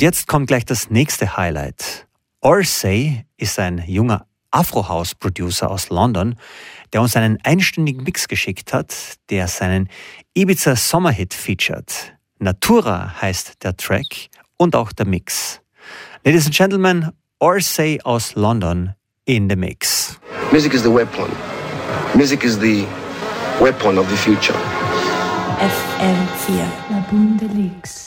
Jetzt kommt gleich das nächste Highlight. Orsay ist ein junger Afro-House-Producer aus London, der uns einen einstündigen Mix geschickt hat, der seinen Ibiza Sommerhit featured. Natura heißt der Track und auch der Mix. Ladies and Gentlemen, Orsay aus London in the mix. Music is the weapon. Music is the weapon of the future. FM4 La Bundelix.